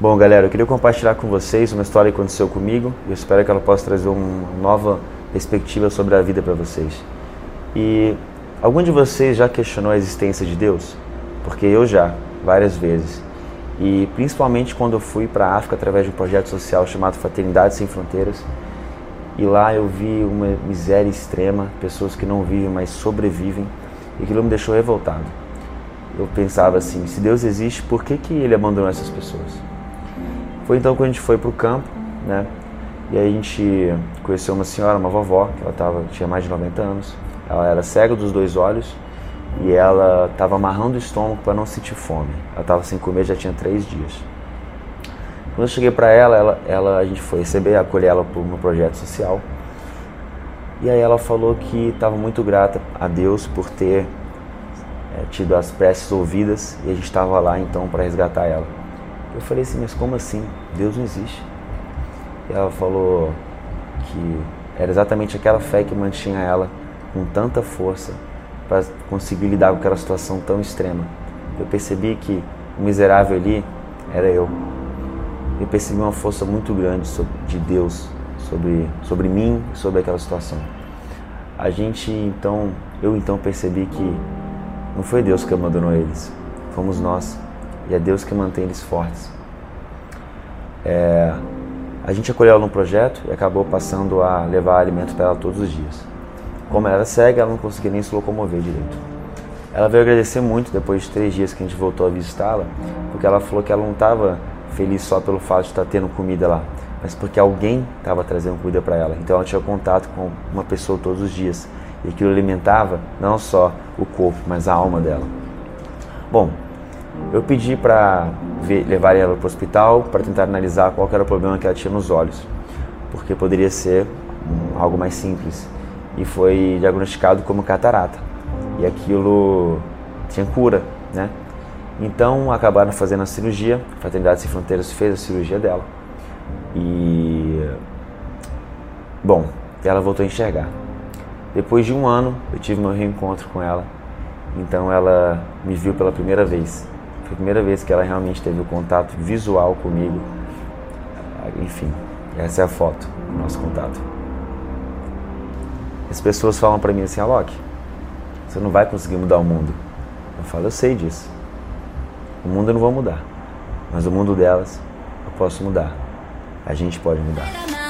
Bom, galera, eu queria compartilhar com vocês uma história que aconteceu comigo e eu espero que ela possa trazer uma nova perspectiva sobre a vida para vocês. E algum de vocês já questionou a existência de Deus? Porque eu já, várias vezes. E principalmente quando eu fui para a África através de um projeto social chamado Fraternidade Sem Fronteiras. E lá eu vi uma miséria extrema, pessoas que não vivem, mas sobrevivem, e aquilo me deixou revoltado. Eu pensava assim: se Deus existe, por que, que ele abandonou essas pessoas? Foi então quando a gente foi para o campo, né? E aí a gente conheceu uma senhora, uma vovó, que ela tava, tinha mais de 90 anos. Ela era cega dos dois olhos e ela estava amarrando o estômago para não sentir fome. Ela estava sem comer já tinha três dias. Quando eu cheguei para ela, ela, ela, a gente foi receber, acolher ela para um projeto social. E aí ela falou que estava muito grata a Deus por ter é, tido as preces ouvidas e a gente estava lá então para resgatar ela. Eu falei assim, mas como assim? Deus não existe. E ela falou que era exatamente aquela fé que mantinha ela com tanta força para conseguir lidar com aquela situação tão extrema. Eu percebi que o miserável ali era eu. Eu percebi uma força muito grande de Deus sobre, sobre mim sobre aquela situação. A gente então, eu então percebi que não foi Deus que abandonou eles, fomos nós. E é Deus que mantém eles fortes. É, a gente acolheu ela no projeto e acabou passando a levar alimento para ela todos os dias. Como ela era cega, ela não conseguia nem se locomover direito. Ela veio agradecer muito depois de três dias que a gente voltou a visitá-la, porque ela falou que ela não estava feliz só pelo fato de estar tendo comida lá, mas porque alguém estava trazendo comida para ela. Então ela tinha contato com uma pessoa todos os dias e aquilo alimentava não só o corpo, mas a alma dela. Bom, eu pedi para levar ela para o hospital para tentar analisar qual era o problema que ela tinha nos olhos, porque poderia ser algo mais simples. E foi diagnosticado como catarata. E aquilo tinha cura, né? Então acabaram fazendo a cirurgia, a Fraternidade Sem Fronteiras fez a cirurgia dela. E. Bom, ela voltou a enxergar. Depois de um ano, eu tive meu reencontro com ela. Então ela me viu pela primeira vez. Foi a primeira vez que ela realmente teve o contato visual comigo. Enfim, essa é a foto do nosso contato. As pessoas falam para mim assim, Alok, você não vai conseguir mudar o mundo. Eu falo, eu sei disso. O mundo eu não vou mudar, mas o mundo delas eu posso mudar. A gente pode mudar.